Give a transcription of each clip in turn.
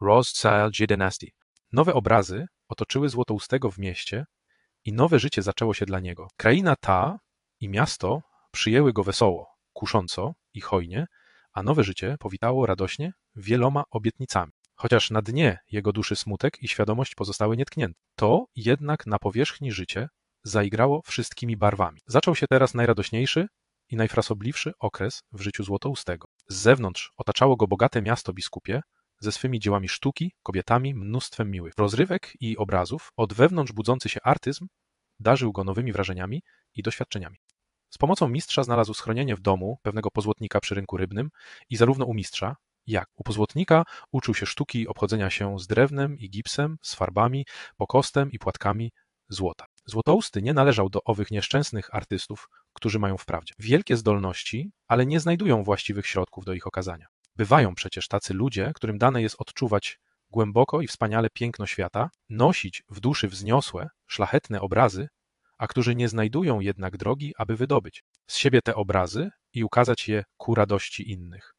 Rothschild Dynasty. Nowe obrazy otoczyły Złotoustego w mieście i nowe życie zaczęło się dla niego. Kraina ta i miasto przyjęły go wesoło, kusząco i hojnie, a nowe życie powitało radośnie wieloma obietnicami. Chociaż na dnie jego duszy smutek i świadomość pozostały nietknięte, to jednak na powierzchni życie zaigrało wszystkimi barwami. Zaczął się teraz najradośniejszy i najfrasobliwszy okres w życiu Złotoustego. Z zewnątrz otaczało go bogate miasto biskupie, ze swymi dziełami sztuki, kobietami, mnóstwem miłych rozrywek i obrazów, od wewnątrz budzący się artyzm darzył go nowymi wrażeniami i doświadczeniami. Z pomocą mistrza znalazł schronienie w domu pewnego pozłotnika przy rynku rybnym i zarówno u mistrza, jak u pozłotnika uczył się sztuki obchodzenia się z drewnem i gipsem, z farbami, pokostem i płatkami złota. Złotousty nie należał do owych nieszczęsnych artystów, którzy mają wprawdzie wielkie zdolności, ale nie znajdują właściwych środków do ich okazania. Bywają przecież tacy ludzie, którym dane jest odczuwać głęboko i wspaniale piękno świata, nosić w duszy wzniosłe, szlachetne obrazy, a którzy nie znajdują jednak drogi, aby wydobyć z siebie te obrazy i ukazać je ku radości innych.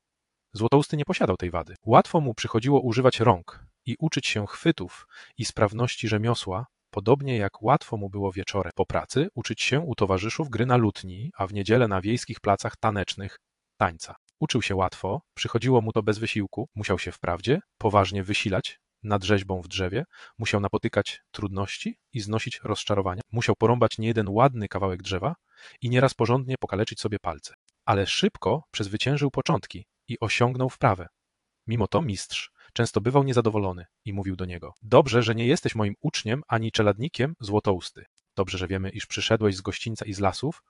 Złotousty nie posiadał tej wady. Łatwo mu przychodziło używać rąk i uczyć się chwytów i sprawności rzemiosła, podobnie jak łatwo mu było wieczorem po pracy uczyć się u towarzyszów gry na lutni, a w niedzielę na wiejskich placach tanecznych tańca. Uczył się łatwo, przychodziło mu to bez wysiłku, musiał się wprawdzie poważnie wysilać nad rzeźbą w drzewie, musiał napotykać trudności i znosić rozczarowania, musiał porąbać niejeden ładny kawałek drzewa i nieraz porządnie pokaleczyć sobie palce. Ale szybko przezwyciężył początki i osiągnął wprawę. Mimo to mistrz często bywał niezadowolony i mówił do niego: Dobrze, że nie jesteś moim uczniem ani czeladnikiem złotousty. Dobrze, że wiemy, iż przyszedłeś z gościńca i z lasów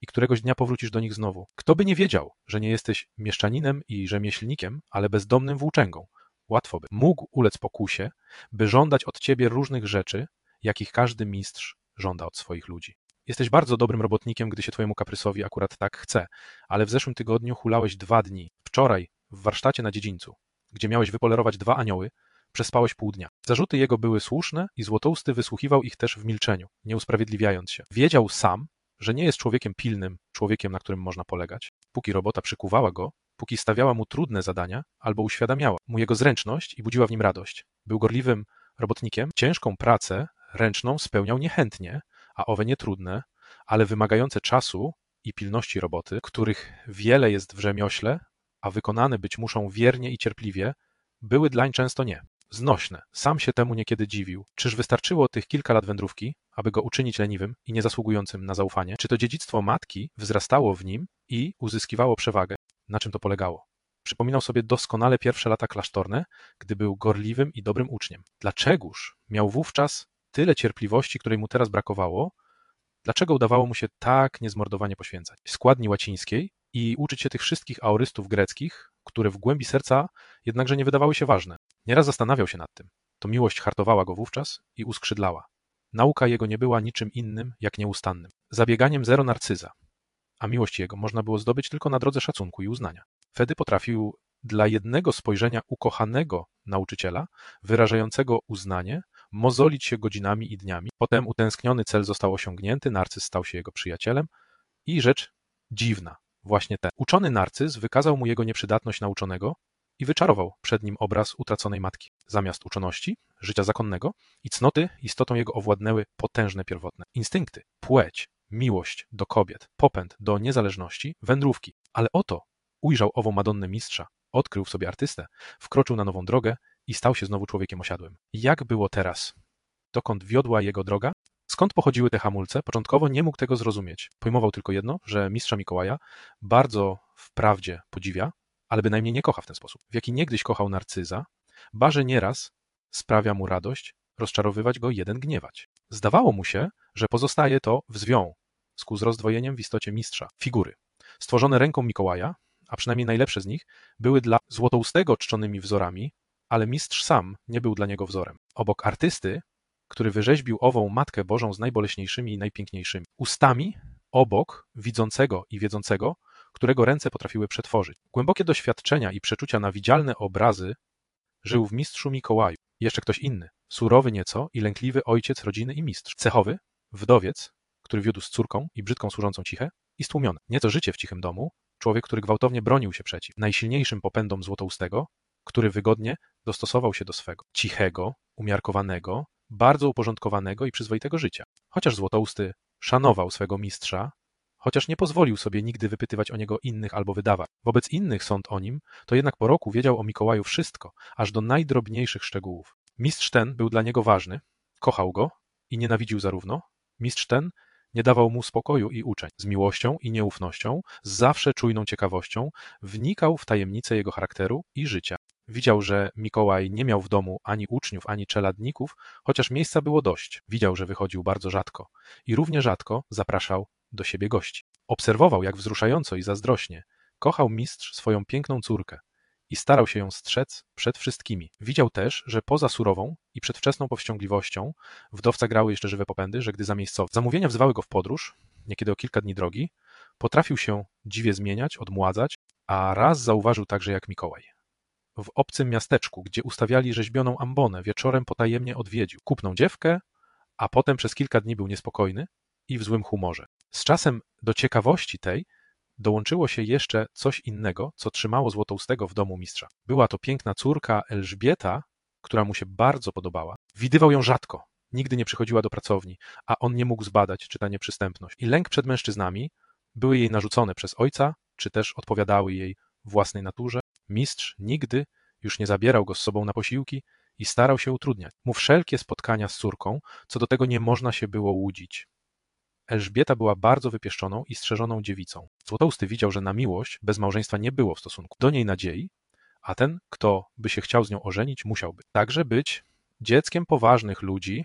i któregoś dnia powrócisz do nich znowu. Kto by nie wiedział, że nie jesteś mieszczaninem i rzemieślnikiem, ale bezdomnym włóczęgą? Łatwo by mógł ulec pokusie, by żądać od ciebie różnych rzeczy, jakich każdy mistrz żąda od swoich ludzi. Jesteś bardzo dobrym robotnikiem, gdy się twojemu kaprysowi akurat tak chce, ale w zeszłym tygodniu hulałeś dwa dni. Wczoraj w warsztacie na dziedzińcu, gdzie miałeś wypolerować dwa anioły, przespałeś pół dnia. Zarzuty jego były słuszne i Złotousty wysłuchiwał ich też w milczeniu, nie usprawiedliwiając się. Wiedział sam, że nie jest człowiekiem pilnym, człowiekiem, na którym można polegać. Póki robota przykuwała go, póki stawiała mu trudne zadania albo uświadamiała mu jego zręczność i budziła w nim radość. Był gorliwym robotnikiem, ciężką pracę ręczną spełniał niechętnie, a owe nietrudne, ale wymagające czasu i pilności roboty, których wiele jest w rzemiośle, a wykonane być muszą wiernie i cierpliwie, były dlań często nie. Znośne. Sam się temu niekiedy dziwił. Czyż wystarczyło tych kilka lat wędrówki, aby go uczynić leniwym i niezasługującym na zaufanie? Czy to dziedzictwo matki wzrastało w nim i uzyskiwało przewagę? Na czym to polegało? Przypominał sobie doskonale pierwsze lata klasztorne, gdy był gorliwym i dobrym uczniem. Dlaczegoż miał wówczas tyle cierpliwości, której mu teraz brakowało? Dlaczego udawało mu się tak niezmordowanie poświęcać? Składni łacińskiej i uczyć się tych wszystkich aorystów greckich, które w głębi serca jednakże nie wydawały się ważne. Nieraz zastanawiał się nad tym. To miłość hartowała go wówczas i uskrzydlała. Nauka jego nie była niczym innym, jak nieustannym. Zabieganiem zero narcyza. A miłość jego można było zdobyć tylko na drodze szacunku i uznania. Wtedy potrafił dla jednego spojrzenia ukochanego nauczyciela, wyrażającego uznanie, mozolić się godzinami i dniami. Potem utęskniony cel został osiągnięty, narcyz stał się jego przyjacielem i rzecz dziwna, właśnie ten. Uczony narcyz wykazał mu jego nieprzydatność na uczonego i wyczarował przed nim obraz utraconej matki. Zamiast uczoności, życia zakonnego i cnoty istotą jego owładnęły potężne pierwotne instynkty, płeć, miłość do kobiet, popęd do niezależności, wędrówki. Ale oto ujrzał ową Madonnę mistrza, odkrył w sobie artystę, wkroczył na nową drogę i stał się znowu człowiekiem osiadłym. Jak było teraz? Dokąd wiodła jego droga? Skąd pochodziły te hamulce? Początkowo nie mógł tego zrozumieć. Pojmował tylko jedno, że mistrza Mikołaja bardzo wprawdzie podziwia, ale bynajmniej nie kocha w ten sposób. W jaki niegdyś kochał narcyza, barze nieraz sprawia mu radość rozczarowywać go jeden gniewać. Zdawało mu się, że pozostaje to w związku z rozdwojeniem w istocie mistrza, figury. Stworzone ręką Mikołaja, a przynajmniej najlepsze z nich, były dla złotoustego czczonymi wzorami, ale mistrz sam nie był dla niego wzorem. Obok artysty, który wyrzeźbił ową Matkę Bożą z najboleśniejszymi i najpiękniejszymi ustami, obok widzącego i wiedzącego, którego ręce potrafiły przetworzyć. Głębokie doświadczenia i przeczucia na widzialne obrazy żył w mistrzu Mikołaju. Jeszcze ktoś inny, surowy nieco i lękliwy ojciec rodziny i mistrz. Cechowy, wdowiec, który wiódł z córką i brzydką służącą ciche i stłumiony. Nieco życie w cichym domu, człowiek, który gwałtownie bronił się przeciw najsilniejszym popędom złotoustego, który wygodnie dostosował się do swego cichego, umiarkowanego, bardzo uporządkowanego i przyzwoitego życia. Chociaż Złotousty szanował swego mistrza, chociaż nie pozwolił sobie nigdy wypytywać o niego innych albo wydawać. Wobec innych sąd o nim, to jednak po roku wiedział o Mikołaju wszystko, aż do najdrobniejszych szczegółów. Mistrz ten był dla niego ważny, kochał go i nienawidził zarówno. Mistrz ten nie dawał mu spokoju i uczeń. Z miłością i nieufnością, z zawsze czujną ciekawością, wnikał w tajemnice jego charakteru i życia. Widział, że Mikołaj nie miał w domu ani uczniów, ani czeladników, chociaż miejsca było dość. Widział, że wychodził bardzo rzadko i równie rzadko zapraszał do siebie gości. Obserwował, jak wzruszająco i zazdrośnie kochał mistrz swoją piękną córkę i starał się ją strzec przed wszystkimi. Widział też, że poza surową i przedwczesną powściągliwością wdowca grały jeszcze żywe popędy, że gdy zamiejscowe zamówienia wzywały go w podróż, niekiedy o kilka dni drogi, potrafił się dziwie zmieniać, odmładzać, a raz zauważył także jak Mikołaj. W obcym miasteczku, gdzie ustawiali rzeźbioną ambonę, wieczorem potajemnie odwiedził. Kupną dziewkę, a potem przez kilka dni był niespokojny i w złym humorze. Z czasem do ciekawości tej dołączyło się jeszcze coś innego, co trzymało Złotoustego w domu mistrza. Była to piękna córka Elżbieta, która mu się bardzo podobała. Widywał ją rzadko, nigdy nie przychodziła do pracowni, a on nie mógł zbadać, czy ta nieprzystępność. I lęk przed mężczyznami były jej narzucone przez ojca, czy też odpowiadały jej własnej naturze. Mistrz nigdy już nie zabierał go z sobą na posiłki i starał się utrudniać mu wszelkie spotkania z córką, co do tego nie można się było łudzić. Elżbieta była bardzo wypieszczoną i strzeżoną dziewicą. Złotousty widział, że na miłość bez małżeństwa nie było w stosunku do niej nadziei, a ten, kto by się chciał z nią ożenić, musiałby także być dzieckiem poważnych ludzi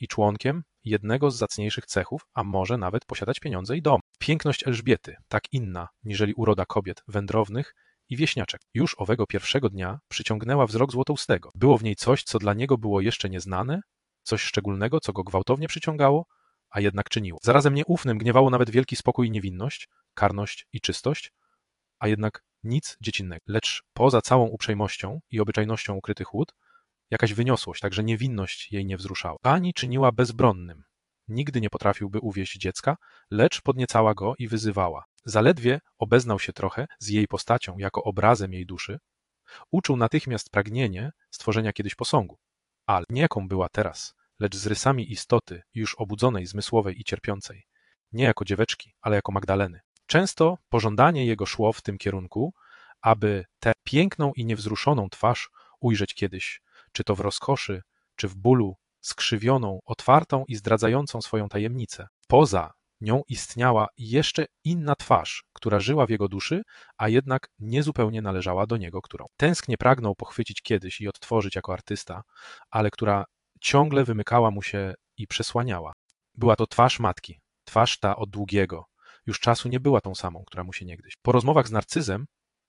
i członkiem jednego z zacniejszych cechów, a może nawet posiadać pieniądze i dom. Piękność Elżbiety, tak inna niżeli uroda kobiet wędrownych i wieśniaczek, już owego pierwszego dnia przyciągnęła wzrok Złotoustego. Było w niej coś, co dla niego było jeszcze nieznane, coś szczególnego, co go gwałtownie przyciągało, a jednak czyniło. Zarazem nieufnym gniewało nawet wielki spokój i niewinność, karność i czystość, a jednak nic dziecinnego. Lecz poza całą uprzejmością i obyczajnością ukryty chłód, jakaś wyniosłość, także niewinność jej nie wzruszała. Pani czyniła bezbronnym. Nigdy nie potrafiłby uwieść dziecka, lecz podniecała go i wyzywała. Zaledwie obeznał się trochę z jej postacią jako obrazem jej duszy, uczuł natychmiast pragnienie stworzenia kiedyś posągu. Ale nie jaką była teraz, lecz z rysami istoty już obudzonej, zmysłowej i cierpiącej, nie jako dzieweczki, ale jako Magdaleny. Często pożądanie jego szło w tym kierunku, aby tę piękną i niewzruszoną twarz ujrzeć kiedyś, czy to w rozkoszy, czy w bólu, skrzywioną, otwartą i zdradzającą swoją tajemnicę. Poza nią istniała jeszcze inna twarz, która żyła w jego duszy, a jednak niezupełnie należała do niego, którą tęsknie pragnął pochwycić kiedyś i odtworzyć jako artysta, ale która ciągle wymykała mu się i przesłaniała. Była to twarz matki, twarz ta od długiego. Już czasu nie była tą samą, która mu się niegdyś. Po rozmowach z narcyzem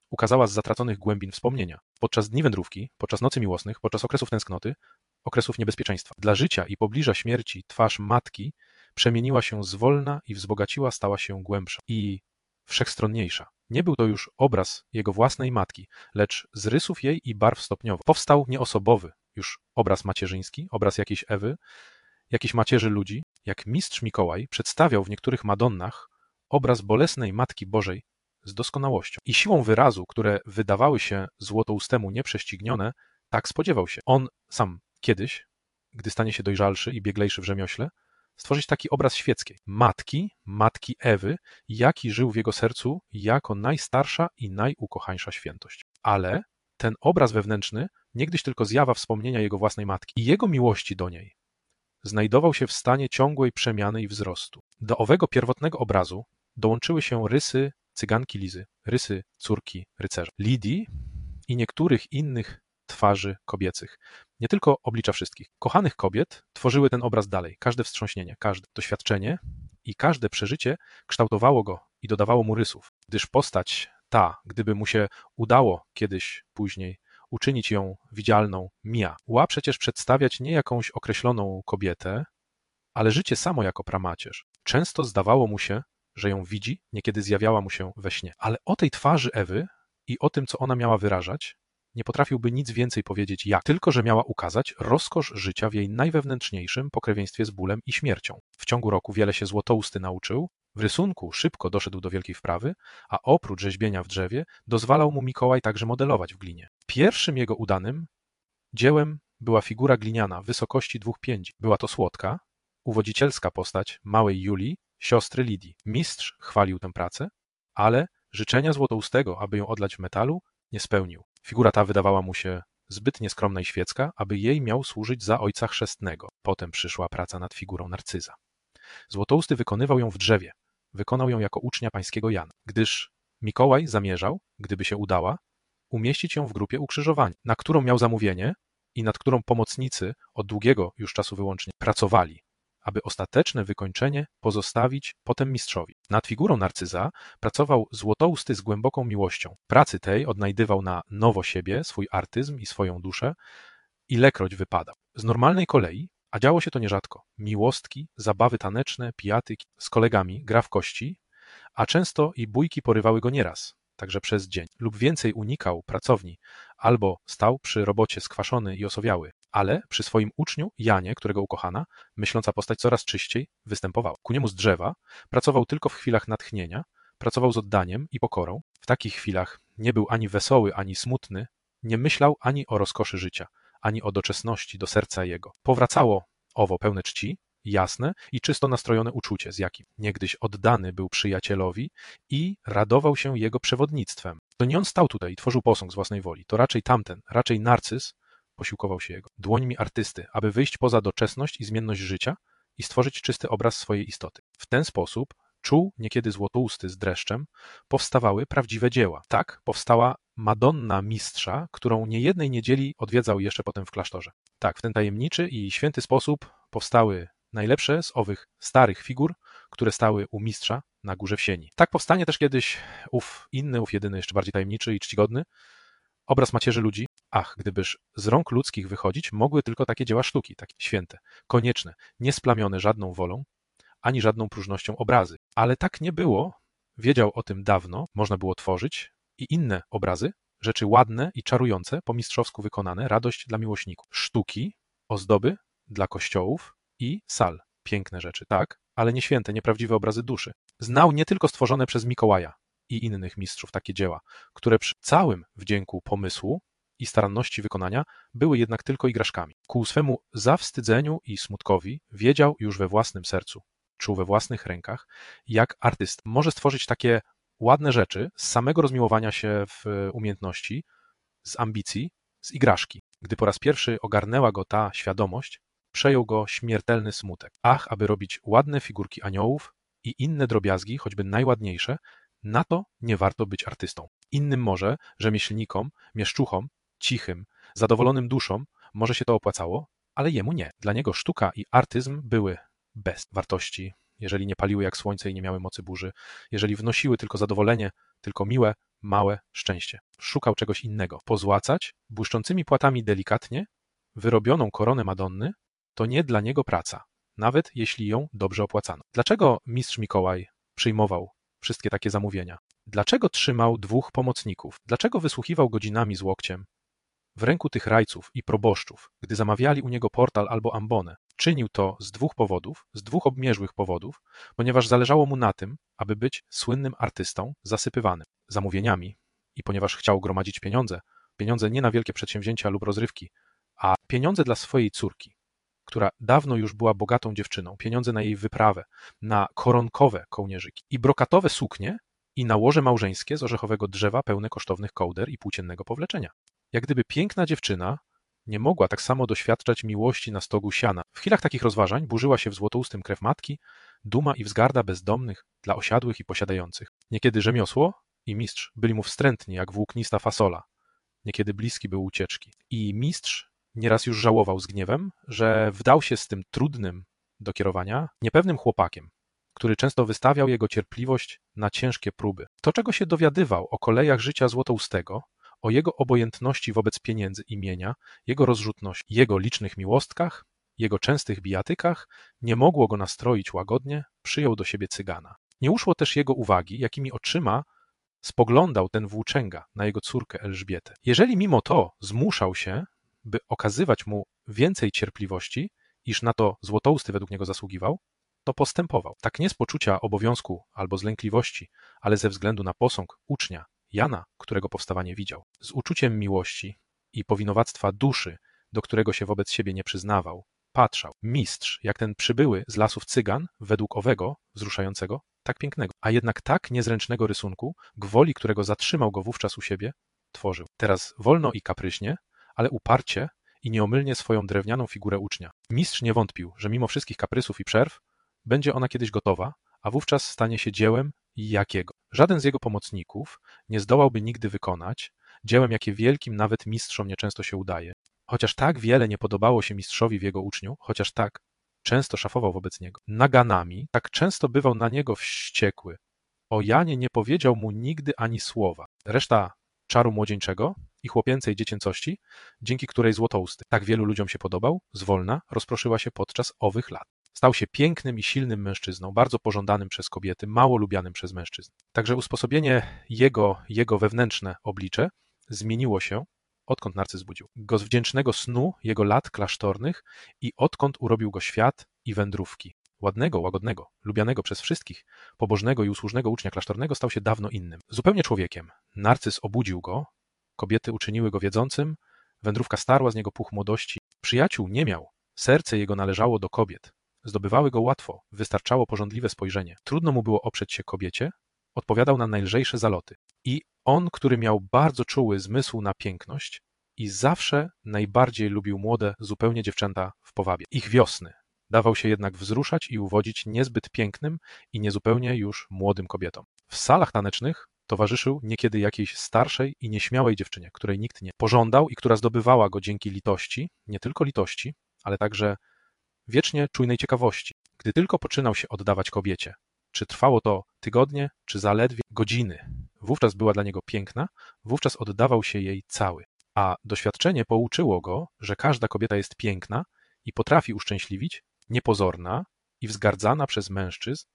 ukazała z zatraconych głębin wspomnienia. Podczas dni wędrówki, podczas nocy miłosnych, podczas okresów tęsknoty, okresów niebezpieczeństwa. Dla życia i pobliża śmierci twarz matki przemieniła się zwolna i wzbogaciła, stała się głębsza i wszechstronniejsza. Nie był to już obraz jego własnej matki, lecz z rysów jej i barw stopniowo. Powstał nieosobowy, już obraz macierzyński, obraz jakiejś Ewy, jakiejś macierzy ludzi, jak mistrz Mikołaj przedstawiał w niektórych Madonnach obraz bolesnej Matki Bożej z doskonałością. I siłą wyrazu, które wydawały się złotoustemu nieprześcignione, tak spodziewał się. On sam kiedyś, gdy stanie się dojrzalszy i bieglejszy w rzemiośle, stworzyć taki obraz świeckiej matki, matki Ewy, jaki żył w jego sercu jako najstarsza i najukochańsza świętość. Ale ten obraz wewnętrzny niegdyś tylko zjawa wspomnienia jego własnej matki i jego miłości do niej, znajdował się w stanie ciągłej przemiany i wzrostu. Do owego pierwotnego obrazu dołączyły się rysy cyganki Lizy, rysy córki rycerza, Lidii i niektórych innych twarzy kobiecych. Nie tylko oblicza wszystkich. Kochanych kobiet tworzyły ten obraz dalej. Każde wstrząśnienie, każde doświadczenie i każde przeżycie kształtowało go i dodawało mu rysów, gdyż postać ta, gdyby mu się udało kiedyś później uczynić ją widzialną, mia. Ła przecież przedstawiać nie jakąś określoną kobietę, ale życie samo jako pramacierz. Często zdawało mu się, że ją widzi, niekiedy zjawiała mu się we śnie. Ale o tej twarzy Ewy i o tym, co ona miała wyrażać, nie potrafiłby nic więcej powiedzieć jak, tylko że miała ukazać rozkosz życia w jej najwewnętrzniejszym pokrewieństwie z bólem i śmiercią. W ciągu roku wiele się Złotousty nauczył, w rysunku szybko doszedł do wielkiej wprawy, a oprócz rzeźbienia w drzewie dozwalał mu Mikołaj także modelować w glinie. Pierwszym jego udanym Dziełem była figura gliniana wysokości dwóch piędzi. Była to słodka, uwodzicielska postać małej Julii, siostry Lidii. Mistrz chwalił tę pracę, ale życzenia Złotoustego, aby ją odlać w metalu, nie spełnił. Figura ta wydawała mu się zbyt nieskromna i świecka, aby jej miał służyć za ojca chrzestnego. Potem przyszła praca nad figurą Narcyza. Złotousty wykonywał ją w drzewie. Wykonał ją jako ucznia pańskiego Jana, gdyż Mikołaj zamierzał, gdyby się udała, umieścić ją w grupie ukrzyżowań, na którą miał zamówienie i nad którą pomocnicy od długiego już czasu wyłącznie pracowali, aby ostateczne wykończenie pozostawić potem mistrzowi. Nad figurą Narcyza pracował Złotousty z głęboką miłością. Pracy tej odnajdywał na nowo siebie, swój artyzm i swoją duszę, ilekroć wypadał. Z normalnej kolei, a działo się to nierzadko, miłostki, zabawy taneczne, pijatyki z kolegami, gra w kości, a często i bójki porywały go nieraz, także przez dzień, lub więcej unikał pracowni, albo stał przy robocie skwaszony i osowiały, ale przy swoim uczniu, Janie, którego ukochana, myśląca postać coraz czyściej, występował. Ku niemu z drzewa, pracował tylko w chwilach natchnienia, pracował z oddaniem i pokorą. W takich chwilach nie był ani wesoły, ani smutny, nie myślał ani o rozkoszy życia, ani o doczesności do serca jego. Powracało owo pełne czci, jasne i czysto nastrojone uczucie, z jakim niegdyś oddany był przyjacielowi i radował się jego przewodnictwem. To nie on stał tutaj i tworzył posąg z własnej woli, to raczej tamten, raczej narcyz posiłkował się jego dłońmi artysty, aby wyjść poza doczesność i zmienność życia i stworzyć czysty obraz swojej istoty. W ten sposób czuł niekiedy złotousty z dreszczem, powstawały prawdziwe dzieła. Tak powstała Madonna Mistrza, którą niejednej niedzieli odwiedzał jeszcze potem w klasztorze. Tak, w ten tajemniczy i święty sposób powstały najlepsze z owych starych figur, które stały u mistrza na górze w sieni. Tak powstanie też kiedyś ów inny, ów jedyny, jeszcze bardziej tajemniczy i czcigodny obraz macierzy ludzi. Ach, gdybyż z rąk ludzkich wychodzić mogły tylko takie dzieła sztuki, takie święte, konieczne, niesplamione żadną wolą, ani żadną próżnością obrazy. Ale tak nie było, wiedział o tym dawno, można było tworzyć i inne obrazy, rzeczy ładne i czarujące, po mistrzowsku wykonane, radość dla miłośników. Sztuki, ozdoby dla kościołów, i sal. Piękne rzeczy, tak, ale nie święte, nieprawdziwe obrazy duszy. Znał nie tylko stworzone przez Mikołaja i innych mistrzów takie dzieła, które przy całym wdzięku pomysłu i staranności wykonania były jednak tylko igraszkami. Ku swemu zawstydzeniu i smutkowi wiedział już we własnym sercu, czuł we własnych rękach, jak artyst może stworzyć takie ładne rzeczy z samego rozmiłowania się w umiejętności, z ambicji, z igraszki. Gdy po raz pierwszy ogarnęła go ta świadomość, Przejął go śmiertelny smutek. Ach, aby robić ładne figurki aniołów i inne drobiazgi, choćby najładniejsze, na to nie warto być artystą. Innym może, rzemieślnikom, mieszczuchom, cichym, zadowolonym duszom może się to opłacało, ale jemu nie. Dla niego sztuka i artyzm były bez wartości, jeżeli nie paliły jak słońce i nie miały mocy burzy, jeżeli wnosiły tylko zadowolenie, tylko miłe, małe szczęście. Szukał czegoś innego. Pozłacać błyszczącymi płatami delikatnie wyrobioną koronę Madonny to nie dla niego praca, nawet jeśli ją dobrze opłacano. Dlaczego mistrz Mikołaj przyjmował wszystkie takie zamówienia? Dlaczego trzymał dwóch pomocników? Dlaczego wysłuchiwał godzinami z łokciem w ręku tych rajców i proboszczów, gdy zamawiali u niego portal albo ambonę? Czynił to z dwóch powodów, z dwóch obmierzłych powodów, ponieważ zależało mu na tym, aby być słynnym artystą zasypywanym zamówieniami i ponieważ chciał gromadzić pieniądze, pieniądze nie na wielkie przedsięwzięcia lub rozrywki, a pieniądze dla swojej córki, która dawno już była bogatą dziewczyną, pieniądze na jej wyprawę, na koronkowe kołnierzyki i brokatowe suknie i nałoże małżeńskie z orzechowego drzewa pełne kosztownych kołder i płóciennego powleczenia. Jak gdyby piękna dziewczyna nie mogła tak samo doświadczać miłości na stogu siana. W chwilach takich rozważań burzyła się w złotoustym krew matki, duma i wzgarda bezdomnych dla osiadłych i posiadających. Niekiedy rzemiosło i mistrz byli mu wstrętni jak włóknista fasola. Niekiedy bliski był ucieczki. I mistrz Nieraz już żałował z gniewem, że wdał się z tym trudnym do kierowania, niepewnym chłopakiem, który często wystawiał jego cierpliwość na ciężkie próby. To, czego się dowiadywał o kolejach życia Złotoustego, o jego obojętności wobec pieniędzy i mienia, jego rozrzutności, jego licznych miłostkach, jego częstych bijatykach, nie mogło go nastroić łagodnie, przyjął do siebie cygana. Nie uszło też jego uwagi, jakimi oczyma spoglądał ten włóczęga na jego córkę Elżbietę. Jeżeli mimo to zmuszał się by okazywać mu więcej cierpliwości, iż na to Złotousty według niego zasługiwał, to postępował. Tak nie z poczucia obowiązku albo z lękliwości, ale ze względu na posąg ucznia, Jana, którego powstawanie widział. Z uczuciem miłości i powinowactwa duszy do którego się wobec siebie nie przyznawał, patrzał. Mistrz, jak ten przybyły z lasów cygan, według owego, wzruszającego, tak pięknego, a jednak tak niezręcznego rysunku, gwoli którego zatrzymał go wówczas u siebie, tworzył. Teraz wolno i kapryśnie, ale uparcie i nieomylnie swoją drewnianą figurę ucznia. Mistrz nie wątpił, że mimo wszystkich kaprysów i przerw, będzie ona kiedyś gotowa, a wówczas stanie się dziełem jakiego. Żaden z jego pomocników nie zdołałby nigdy wykonać, dziełem jakie wielkim nawet mistrzom nieczęsto się udaje. Chociaż tak wiele nie podobało się mistrzowi w jego uczniu, chociaż tak często szafował wobec niego, naganami, tak często bywał na niego wściekły. O Janie nie powiedział mu nigdy ani słowa. Reszta czaru młodzieńczego i chłopięcej dziecięcości, dzięki której Złotousty tak wielu ludziom się podobał, zwolna rozproszyła się podczas owych lat. Stał się pięknym i silnym mężczyzną, bardzo pożądanym przez kobiety, mało lubianym przez mężczyzn. Także usposobienie jego, jego wewnętrzne oblicze zmieniło się, odkąd narcyz budził. Go z wdzięcznego snu jego lat klasztornych i odkąd urobił go świat i wędrówki. Ładnego, łagodnego, lubianego przez wszystkich, pobożnego i usłużnego ucznia klasztornego stał się dawno innym. Zupełnie człowiekiem. Narcyz obudził go, kobiety uczyniły go wiedzącym, wędrówka starła z niego puch młodości. Przyjaciół nie miał, serce jego należało do kobiet. Zdobywały go łatwo, wystarczało porządliwe spojrzenie. Trudno mu było oprzeć się kobiecie, odpowiadał na najlżejsze zaloty. I on, który miał bardzo czuły zmysł na piękność i zawsze najbardziej lubił młode, zupełnie dziewczęta w powabi. Ich wiosny, dawał się jednak wzruszać i uwodzić niezbyt pięknym i niezupełnie już młodym kobietom. W salach tanecznych towarzyszył niekiedy jakiejś starszej i nieśmiałej dziewczynie, której nikt nie pożądał i która zdobywała go dzięki litości, nie tylko litości, ale także wiecznie czujnej ciekawości. Gdy tylko poczynał się oddawać kobiecie, czy trwało to tygodnie, czy zaledwie godziny, wówczas była dla niego piękna, wówczas oddawał się jej cały. A doświadczenie pouczyło go, że każda kobieta jest piękna i potrafi uszczęśliwić, niepozorna i wzgardzana przez mężczyzn,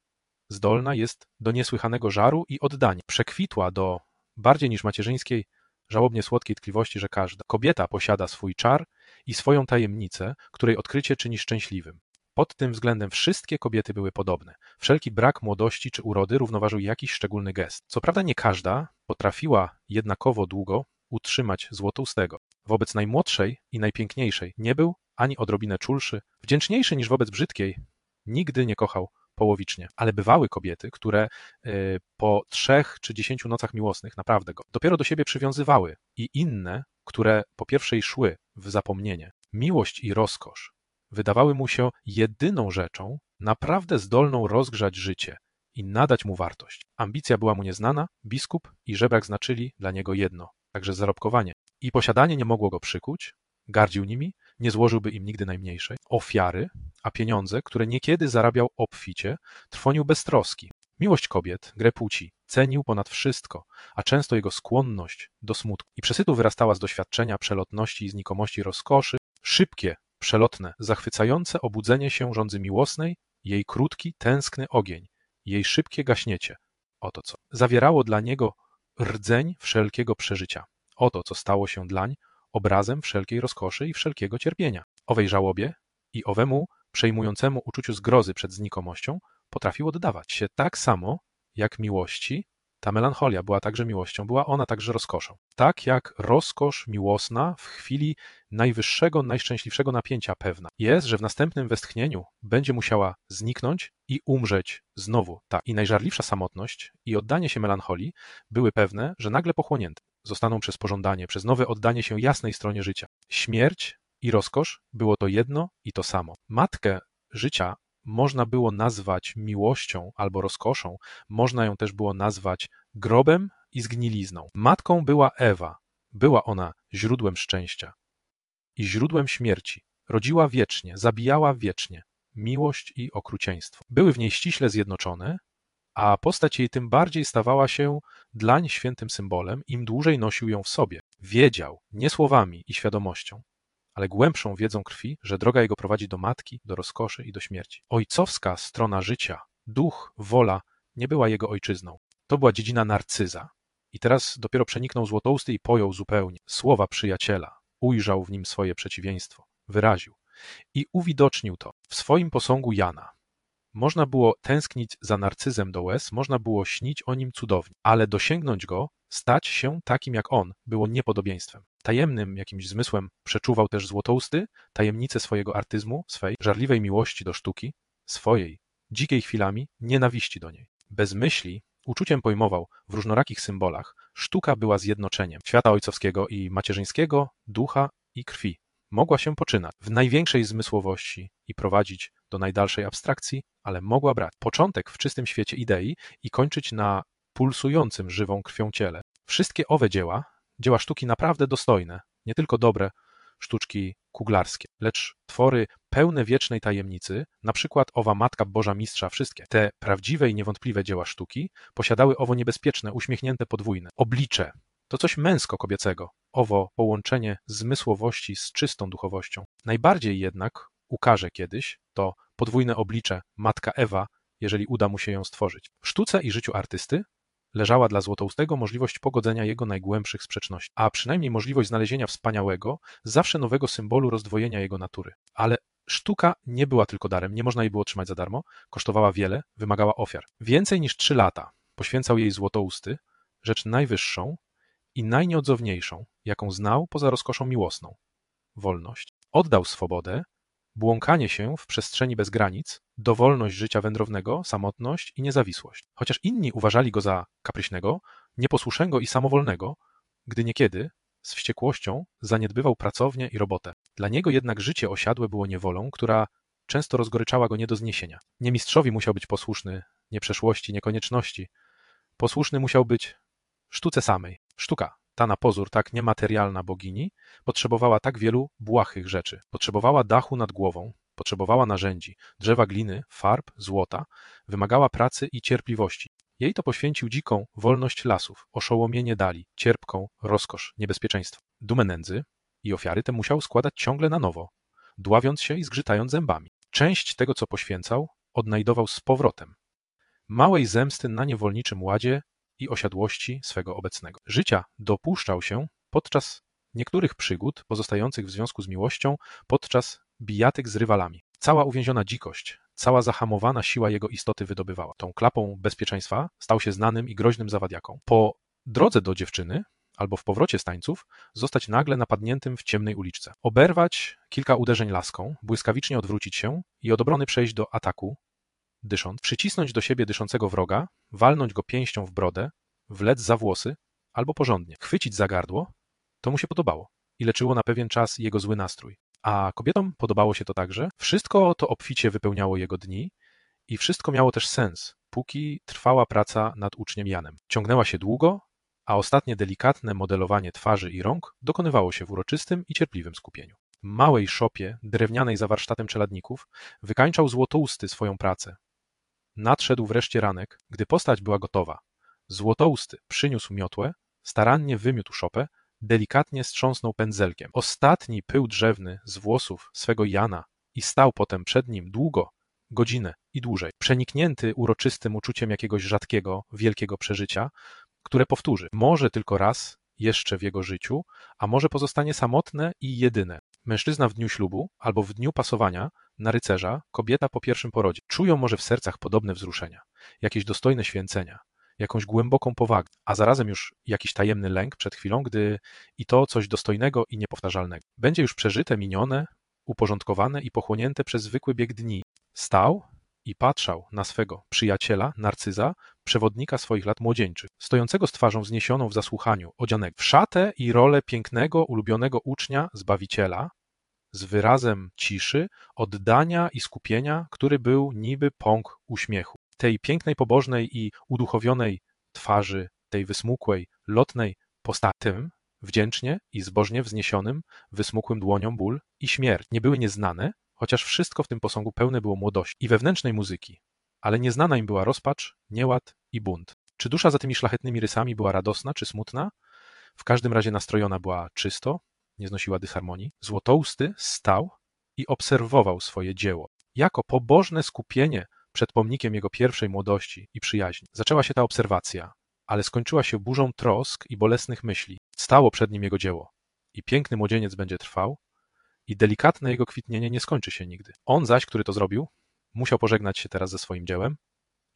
zdolna jest do niesłychanego żaru i oddania. Przekwitła do bardziej niż macierzyńskiej, żałobnie słodkiej tkliwości, że każda kobieta posiada swój czar i swoją tajemnicę, której odkrycie czyni szczęśliwym. Pod tym względem wszystkie kobiety były podobne. Wszelki brak młodości czy urody równoważył jakiś szczególny gest. Co prawda nie każda potrafiła jednakowo długo utrzymać złotoustego. Wobec najmłodszej i najpiękniejszej nie był ani odrobinę czulszy, wdzięczniejszy niż wobec brzydkiej. Nigdy nie kochał połowicznie, ale bywały kobiety, które y, po trzech czy dziesięciu nocach miłosnych naprawdę go dopiero do siebie przywiązywały i inne, które po pierwszej szły w zapomnienie. Miłość i rozkosz wydawały mu się jedyną rzeczą, naprawdę zdolną rozgrzać życie i nadać mu wartość. Ambicja była mu nieznana, biskup i żebrak znaczyli dla niego jedno, także zarobkowanie. I posiadanie nie mogło go przykuć, gardził nimi, nie złożyłby im nigdy najmniejszej ofiary, a pieniądze, które niekiedy zarabiał obficie, trwonił bez troski. Miłość kobiet, grę płci, cenił ponad wszystko, a często jego skłonność do smutku i przesytu wyrastała z doświadczenia przelotności i znikomości rozkoszy, szybkie, przelotne, zachwycające obudzenie się rządzy miłosnej, jej krótki, tęskny ogień, jej szybkie gaśniecie. Oto co. Zawierało dla niego rdzeń wszelkiego przeżycia. Oto co stało się dlań obrazem wszelkiej rozkoszy i wszelkiego cierpienia. Owej żałobie i owemu przejmującemu uczuciu zgrozy przed znikomością potrafił oddawać się tak samo, jak miłości ta melancholia była także miłością, była ona także rozkoszą. Tak jak rozkosz miłosna w chwili najwyższego, najszczęśliwszego napięcia pewna jest, że w następnym westchnieniu będzie musiała zniknąć i umrzeć znowu. Ta i najżarliwsza samotność i oddanie się melancholii były pewne, że nagle pochłonięte zostaną przez pożądanie, przez nowe oddanie się jasnej stronie życia. Śmierć i rozkosz było to jedno i to samo. Matkę życia można było nazwać miłością albo rozkoszą, można ją też było nazwać grobem i zgnilizną. Matką była Ewa, była ona źródłem szczęścia i źródłem śmierci. Rodziła wiecznie, zabijała wiecznie. Miłość i okrucieństwo. Były w niej ściśle zjednoczone, a postać jej tym bardziej stawała się dlań świętym symbolem, im dłużej nosił ją w sobie. Wiedział, nie słowami i świadomością, ale głębszą wiedzą krwi, że droga jego prowadzi do matki, do rozkoszy i do śmierci. Ojcowska strona życia, duch, wola nie była jego ojczyzną. To była dziedzina narcyza. I teraz dopiero przeniknął złotousty i pojął zupełnie słowa przyjaciela. Ujrzał w nim swoje przeciwieństwo, wyraził i uwidocznił to w swoim posągu Jana. Można było tęsknić za narcyzem do łez, można było śnić o nim cudownie, ale dosięgnąć go, stać się takim jak on, było niepodobieństwem. Tajemnym jakimś zmysłem przeczuwał też złotousty tajemnicę swojego artyzmu, swej żarliwej miłości do sztuki, swojej, dzikiej chwilami nienawiści do niej. Bez myśli, uczuciem pojmował w różnorakich symbolach, sztuka była zjednoczeniem świata ojcowskiego i macierzyńskiego, ducha i krwi. Mogła się poczynać w największej zmysłowości i prowadzić do najdalszej abstrakcji, ale mogła brać początek w czystym świecie idei i kończyć na pulsującym żywą krwią ciele. Wszystkie owe dzieła, dzieła sztuki naprawdę dostojne, nie tylko dobre sztuczki kuglarskie, lecz twory pełne wiecznej tajemnicy, na przykład owa Matka Boża Mistrza wszystkie, te prawdziwe i niewątpliwe dzieła sztuki, posiadały owo niebezpieczne, uśmiechnięte podwójne oblicze. To coś męsko-kobiecego, owo połączenie zmysłowości z czystą duchowością. Najbardziej jednak ukaże kiedyś to podwójne oblicze Matka Ewa, jeżeli uda mu się ją stworzyć. W sztuce i życiu artysty leżała dla Złotoustego możliwość pogodzenia jego najgłębszych sprzeczności, a przynajmniej możliwość znalezienia wspaniałego, zawsze nowego symbolu rozdwojenia jego natury. Ale sztuka nie była tylko darem, nie można jej było otrzymać za darmo, kosztowała wiele, wymagała ofiar. Więcej niż trzy lata poświęcał jej Złotousty, rzecz najwyższą i najnieodzowniejszą, jaką znał poza rozkoszą miłosną wolność. Oddał swobodę, błąkanie się w przestrzeni bez granic, dowolność życia wędrownego, samotność i niezawisłość. Chociaż inni uważali go za kapryśnego, nieposłusznego i samowolnego, gdy niekiedy, z wściekłością, zaniedbywał pracownię i robotę. Dla niego jednak życie osiadłe było niewolą, która często rozgoryczała go nie do zniesienia. Nie mistrzowi musiał być posłuszny, nie przeszłości, nie konieczności. Posłuszny musiał być sztuce samej. Sztuka, ta na pozór tak niematerialna bogini, potrzebowała tak wielu błahych rzeczy. Potrzebowała dachu nad głową, potrzebowała narzędzi, drzewa gliny, farb, złota, wymagała pracy i cierpliwości. Jej to poświęcił dziką wolność lasów, oszołomienie dali, cierpką rozkosz, niebezpieczeństwo. Dumę nędzy i ofiary te musiał składać ciągle na nowo, dławiąc się i zgrzytając zębami. Część tego, co poświęcał, odnajdował z powrotem. Małej zemsty na niewolniczym ładzie i osiadłości swego obecnego. Życia dopuszczał się podczas niektórych przygód pozostających w związku z miłością, podczas bijatyk z rywalami. Cała uwięziona dzikość, cała zahamowana siła jego istoty wydobywała. Tą klapą bezpieczeństwa stał się znanym i groźnym zawadiaką. Po drodze do dziewczyny albo w powrocie z tańców zostać nagle napadniętym w ciemnej uliczce. Oberwać kilka uderzeń laską, błyskawicznie odwrócić się i od obrony przejść do ataku, dysząc, przycisnąć do siebie dyszącego wroga, walnąć go pięścią w brodę, wlec za włosy albo porządnie, chwycić za gardło, to mu się podobało i leczyło na pewien czas jego zły nastrój. A kobietom podobało się to także. Wszystko to obficie wypełniało jego dni i wszystko miało też sens, póki trwała praca nad uczniem Janem. Ciągnęła się długo, a ostatnie delikatne modelowanie twarzy i rąk dokonywało się w uroczystym i cierpliwym skupieniu. W małej szopie, drewnianej za warsztatem czeladników, wykańczał złotousty swoją pracę. Nadszedł wreszcie ranek, gdy postać była gotowa. Złotousty przyniósł miotłę, starannie wymiótł szopę, delikatnie strząsnął pędzelkiem. Ostatni pył drzewny z włosów swego Jana i stał potem przed nim długo, godzinę i dłużej, przeniknięty uroczystym uczuciem jakiegoś rzadkiego, wielkiego przeżycia, które powtórzy, może tylko raz jeszcze w jego życiu, a może pozostanie samotne i jedyne. Mężczyzna w dniu ślubu albo w dniu pasowania na rycerza, kobieta po pierwszym porodzie. Czują może w sercach podobne wzruszenia, jakieś dostojne święcenia, jakąś głęboką powagę, a zarazem już jakiś tajemny lęk przed chwilą, gdy i to coś dostojnego i niepowtarzalnego. Będzie już przeżyte, minione, uporządkowane i pochłonięte przez zwykły bieg dni. Stał i patrzał na swego przyjaciela, narcyza, przewodnika swoich lat młodzieńczych, stojącego z twarzą wzniesioną w zasłuchaniu, odzianego w szatę i rolę pięknego, ulubionego ucznia, zbawiciela, z wyrazem ciszy, oddania i skupienia, który był niby pąk uśmiechu. Tej pięknej, pobożnej i uduchowionej twarzy, tej wysmukłej, lotnej postatym, wdzięcznie i zbożnie wzniesionym, wysmukłym dłoniom ból i śmierć nie były nieznane, chociaż wszystko w tym posągu pełne było młodości i wewnętrznej muzyki, ale nieznana im była rozpacz, nieład i bunt. Czy dusza za tymi szlachetnymi rysami była radosna czy smutna? W każdym razie nastrojona była czysto, nie znosiła dysharmonii. Złotousty stał i obserwował swoje dzieło. Jako pobożne skupienie przed pomnikiem jego pierwszej młodości i przyjaźni. Zaczęła się ta obserwacja, ale skończyła się burzą trosk i bolesnych myśli. Stało przed nim jego dzieło. I piękny młodzieniec będzie trwał, i delikatne jego kwitnienie nie skończy się nigdy. On zaś, który to zrobił, musiał pożegnać się teraz ze swoim dziełem.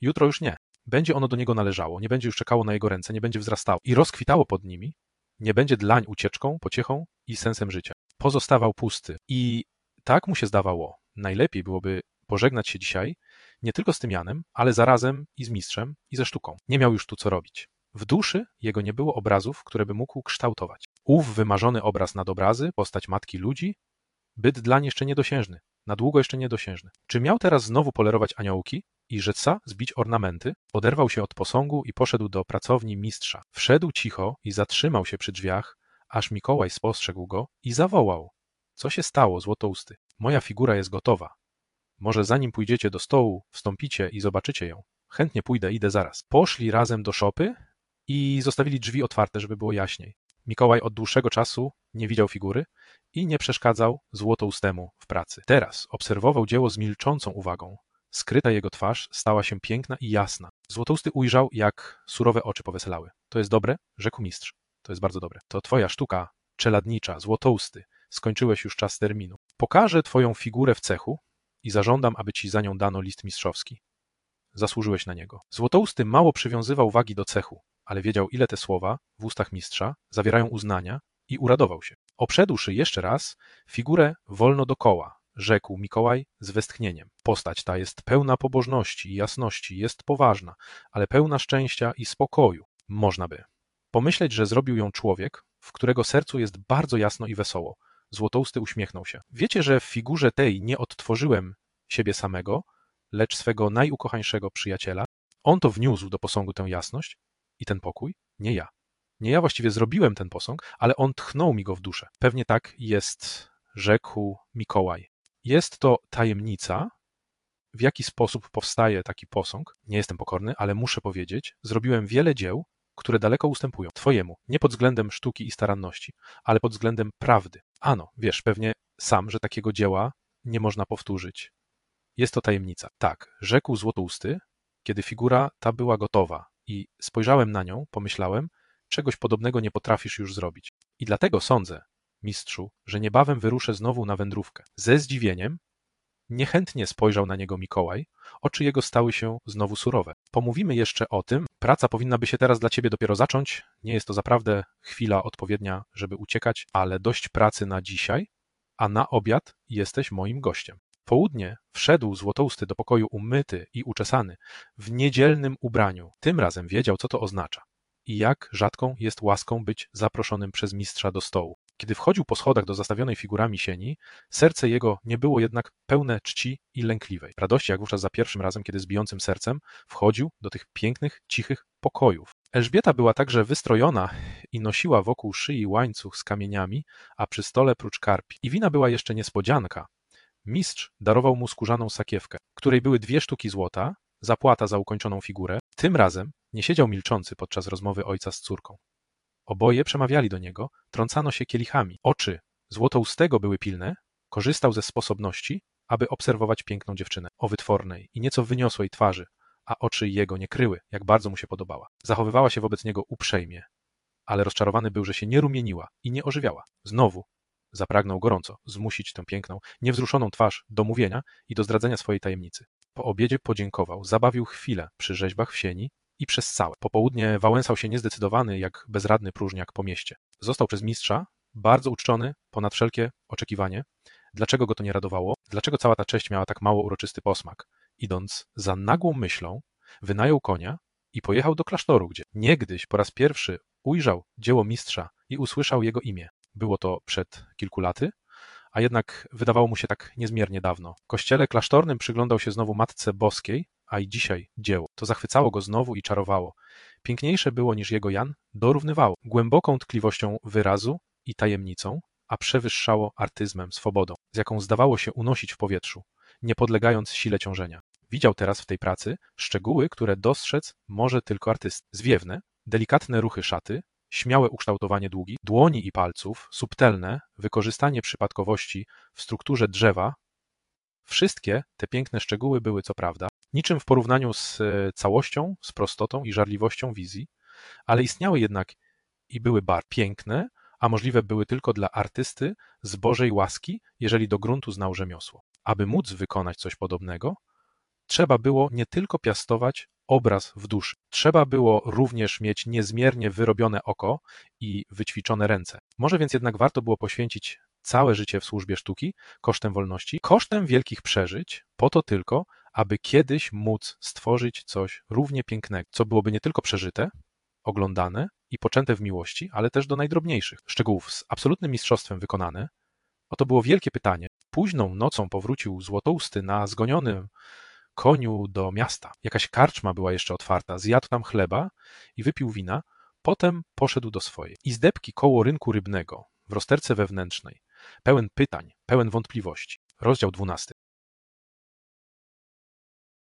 Jutro już nie. Będzie ono do niego należało, nie będzie już czekało na jego ręce, nie będzie wzrastało i rozkwitało pod nimi, nie będzie dlań ucieczką, pociechą i sensem życia. Pozostawał pusty i tak mu się zdawało. Najlepiej byłoby pożegnać się dzisiaj nie tylko z tym Janem, ale zarazem i z mistrzem i ze sztuką. Nie miał już tu co robić. W duszy jego nie było obrazów, które by mógł kształtować. Ów wymarzony obraz nad obrazy, postać matki ludzi, byt dlań jeszcze niedosiężny, na długo jeszcze niedosiężny. Czy miał teraz znowu polerować aniołki i rzeca zbić ornamenty? Oderwał się od posągu i poszedł do pracowni mistrza. Wszedł cicho i zatrzymał się przy drzwiach, aż Mikołaj spostrzegł go i zawołał. Co się stało, złotousty? Moja figura jest gotowa. Może zanim pójdziecie do stołu, wstąpicie i zobaczycie ją. Chętnie pójdę, idę zaraz. Poszli razem do szopy i zostawili drzwi otwarte, żeby było jaśniej. Mikołaj od dłuższego czasu nie widział figury i nie przeszkadzał złotoustemu w pracy. Teraz obserwował dzieło z milczącą uwagą. Skryta jego twarz stała się piękna i jasna. Złotousty ujrzał, jak surowe oczy poweselały. To jest dobre, rzekł mistrz. To jest bardzo dobre. To twoja sztuka czeladnicza, złotousty. Skończyłeś już czas terminu. Pokażę twoją figurę w cechu i zażądam, aby ci za nią dano list mistrzowski. Zasłużyłeś na niego. Złotousty mało przywiązywał wagi do cechu, ale wiedział, ile te słowa w ustach mistrza zawierają uznania i uradował się. Oprzedłszy jeszcze raz, figurę wolno dokoła, rzekł Mikołaj z westchnieniem. Postać ta jest pełna pobożności i jasności, jest poważna, ale pełna szczęścia i spokoju. Można by. Pomyśleć, że zrobił ją człowiek, w którego sercu jest bardzo jasno i wesoło. Złotousty uśmiechnął się. Wiecie, że w figurze tej nie odtworzyłem siebie samego, lecz swego najukochańszego przyjaciela? On to wniósł do posągu tę jasność i ten pokój, nie ja. Nie ja właściwie zrobiłem ten posąg, ale on tchnął mi go w duszę. Pewnie tak jest, rzekł Mikołaj. Jest to tajemnica, w jaki sposób powstaje taki posąg. Nie jestem pokorny, ale muszę powiedzieć, zrobiłem wiele dzieł, które daleko ustępują Twojemu, nie pod względem sztuki i staranności, ale pod względem prawdy. Ano, wiesz pewnie sam, że takiego dzieła nie można powtórzyć. Jest to tajemnica. Tak, rzekł Złotousty, kiedy figura ta była gotowa i spojrzałem na nią, pomyślałem, czegoś podobnego nie potrafisz już zrobić. I dlatego sądzę, mistrzu, że niebawem wyruszę znowu na wędrówkę. Ze zdziwieniem niechętnie spojrzał na niego Mikołaj, oczy jego stały się znowu surowe. Pomówimy jeszcze o tym. Praca powinna by się teraz dla ciebie dopiero zacząć. Nie jest to zaprawdę chwila odpowiednia, żeby uciekać, ale dość pracy na dzisiaj, a na obiad jesteś moim gościem. Południe wszedł złotousty do pokoju umyty i uczesany, w niedzielnym ubraniu. Tym razem wiedział, co to oznacza i jak rzadką jest łaską być zaproszonym przez mistrza do stołu. Kiedy wchodził po schodach do zastawionej figurami sieni, serce jego nie było jednak pełne czci i lękliwej. Radości jak wówczas za pierwszym razem, kiedy z bijącym sercem wchodził do tych pięknych, cichych pokojów. Elżbieta była także wystrojona i nosiła wokół szyi łańcuch z kamieniami, a przy stole prócz karpi. I wina była jeszcze niespodzianka. Mistrz darował mu skórzaną sakiewkę, której były dwie sztuki złota, zapłata za ukończoną figurę. Tym razem nie siedział milczący podczas rozmowy ojca z córką. Oboje przemawiali do niego, trącano się kielichami. Oczy złotoustego były pilne, korzystał ze sposobności, aby obserwować piękną dziewczynę o wytwornej i nieco wyniosłej twarzy, a oczy jego nie kryły, jak bardzo mu się podobała. Zachowywała się wobec niego uprzejmie, ale rozczarowany był, że się nie rumieniła i nie ożywiała. Znowu zapragnął gorąco zmusić tę piękną, niewzruszoną twarz do mówienia i do zdradzenia swojej tajemnicy. Po obiedzie podziękował, zabawił chwilę przy rzeźbach w sieni i przez całe. Popołudnie wałęsał się niezdecydowany, jak bezradny próżniak po mieście. Został przez mistrza bardzo uczczony ponad wszelkie oczekiwanie. Dlaczego go to nie radowało? Dlaczego cała ta cześć miała tak mało uroczysty posmak? Idąc za nagłą myślą, wynajął konia i pojechał do klasztoru, gdzie niegdyś po raz pierwszy ujrzał dzieło mistrza i usłyszał jego imię. Było to przed kilku laty, a jednak wydawało mu się tak niezmiernie dawno. W kościele klasztornym przyglądał się znowu Matce Boskiej, a i dzisiaj dzieło. To zachwycało go znowu i czarowało. Piękniejsze było niż jego Jan, dorównywało głęboką tkliwością wyrazu i tajemnicą, a przewyższało artyzmem, swobodą, z jaką zdawało się unosić w powietrzu, nie podlegając sile ciążenia. Widział teraz w tej pracy szczegóły, które dostrzec może tylko artyst. Zwiewne, delikatne ruchy szaty, śmiałe ukształtowanie długi, dłoni i palców, subtelne wykorzystanie przypadkowości w strukturze drzewa. Wszystkie te piękne szczegóły były co prawda niczym w porównaniu z e, całością, z prostotą i żarliwością wizji, ale istniały jednak i były bar piękne, a możliwe były tylko dla artysty z Bożej łaski, jeżeli do gruntu znał rzemiosło. Aby móc wykonać coś podobnego, trzeba było nie tylko piastować obraz w duszy. Trzeba było również mieć niezmiernie wyrobione oko i wyćwiczone ręce. Może więc jednak warto było poświęcić całe życie w służbie sztuki, kosztem wolności, kosztem wielkich przeżyć, po to tylko, aby kiedyś móc stworzyć coś równie pięknego, co byłoby nie tylko przeżyte, oglądane i poczęte w miłości, ale też do najdrobniejszych szczegółów z absolutnym mistrzostwem wykonane. Oto było wielkie pytanie. Późną nocą powrócił Złotousty na zgonionym koniu do miasta. Jakaś karczma była jeszcze otwarta, zjadł tam chleba i wypił wina, potem poszedł do swojej. I zdebki koło rynku rybnego, w rozterce wewnętrznej, pełen pytań, pełen wątpliwości. Rozdział dwunasty.